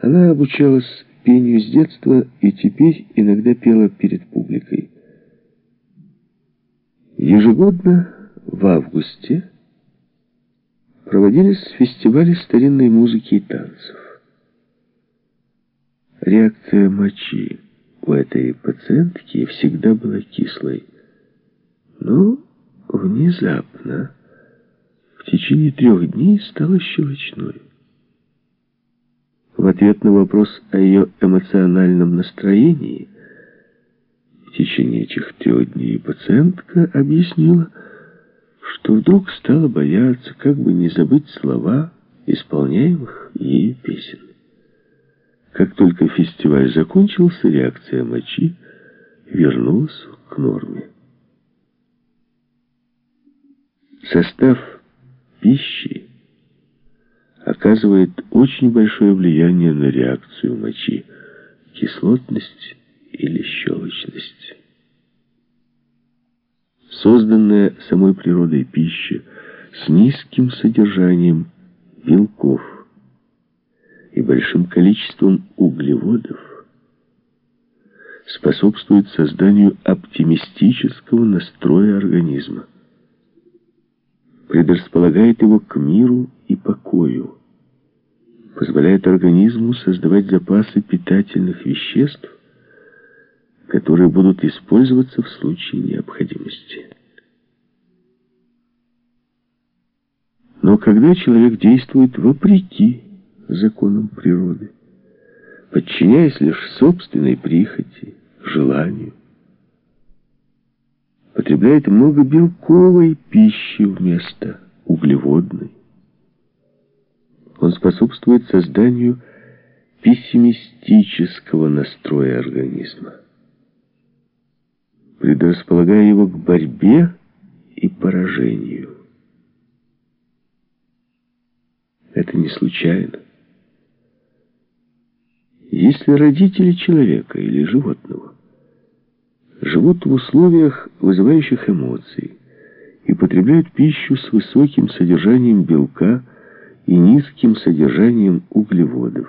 Она обучалась пению с детства и теперь иногда пела перед публикой. Ежегодно в августе проводились фестивали старинной музыки и танцев. Реакция мочи у этой пациентки всегда была кислой. Но внезапно, в течение трех дней, стала щелочной. В ответ на вопрос о ее эмоциональном настроении в течение этих трех дней пациентка объяснила, что вдруг стала бояться, как бы не забыть слова исполняемых ею песен. Как только фестиваль закончился, реакция мочи вернулась к норме. Состав пищи оказывает очень большое влияние на реакцию мочи, кислотность или щелочность. Созданная самой природой пища с низким содержанием белков и большим количеством углеводов способствует созданию оптимистического настроя организма, предрасполагает его к миру и покою, позволяет организму создавать запасы питательных веществ, которые будут использоваться в случае необходимости. Но когда человек действует вопреки законам природы, подчиняясь лишь собственной прихоти, желанию, потребляет много белковой пищи вместо углеводной, он способствует созданию пессимистического настроя организма, предрасполагая его к борьбе и поражению. Это не случайно. Если родители человека или животного живут в условиях, вызывающих эмоции, и потребляют пищу с высоким содержанием белка, и низким содержанием углеводов.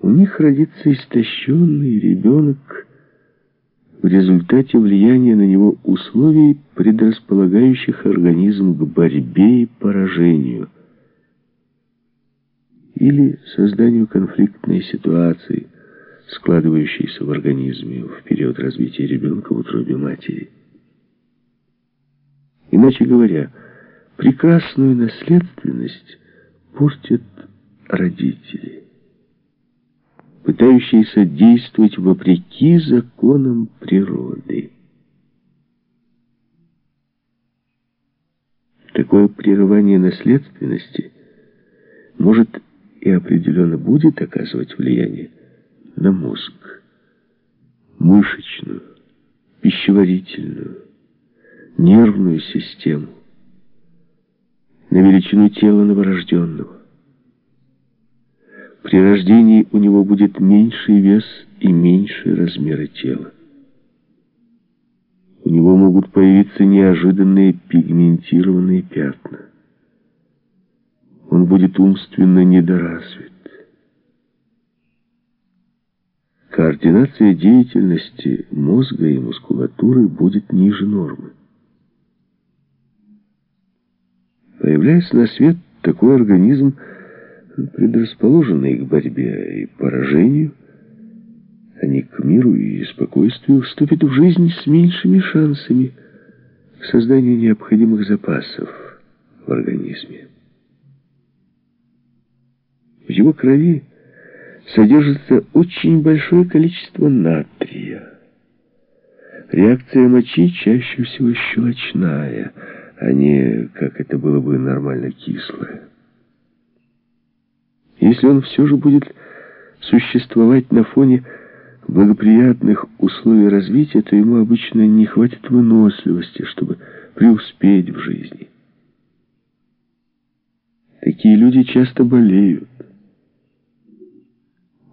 У них родится истощенный ребенок в результате влияния на него условий, предрасполагающих организм к борьбе и поражению, или созданию конфликтной ситуации, складывающейся в организме в период развития ребенка в утробе матери. Иначе говоря, Прекрасную наследственность портят родители, пытающиеся действовать вопреки законам природы. Такое прерывание наследственности может и определенно будет оказывать влияние на мозг, мышечную, пищеварительную, нервную систему на величину тела новорожденного. При рождении у него будет меньший вес и меньшие размеры тела. У него могут появиться неожиданные пигментированные пятна. Он будет умственно недоразвит. Координация деятельности мозга и мускулатуры будет ниже нормы. Появляясь на свет, такой организм, предрасположенный к борьбе и поражению, а не к миру и спокойствию, вступит в жизнь с меньшими шансами к созданию необходимых запасов в организме. В его крови содержится очень большое количество натрия. Реакция мочи чаще всего щелочная – а не, как это было бы, нормально кислое. Если он все же будет существовать на фоне благоприятных условий развития, то ему обычно не хватит выносливости, чтобы преуспеть в жизни. Такие люди часто болеют.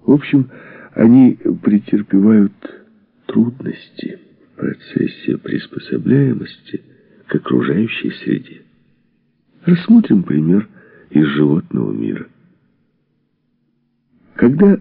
В общем, они претерпевают трудности в процессе приспособляемости – к окружающей среде. Рассмотрим пример из животного мира. Когда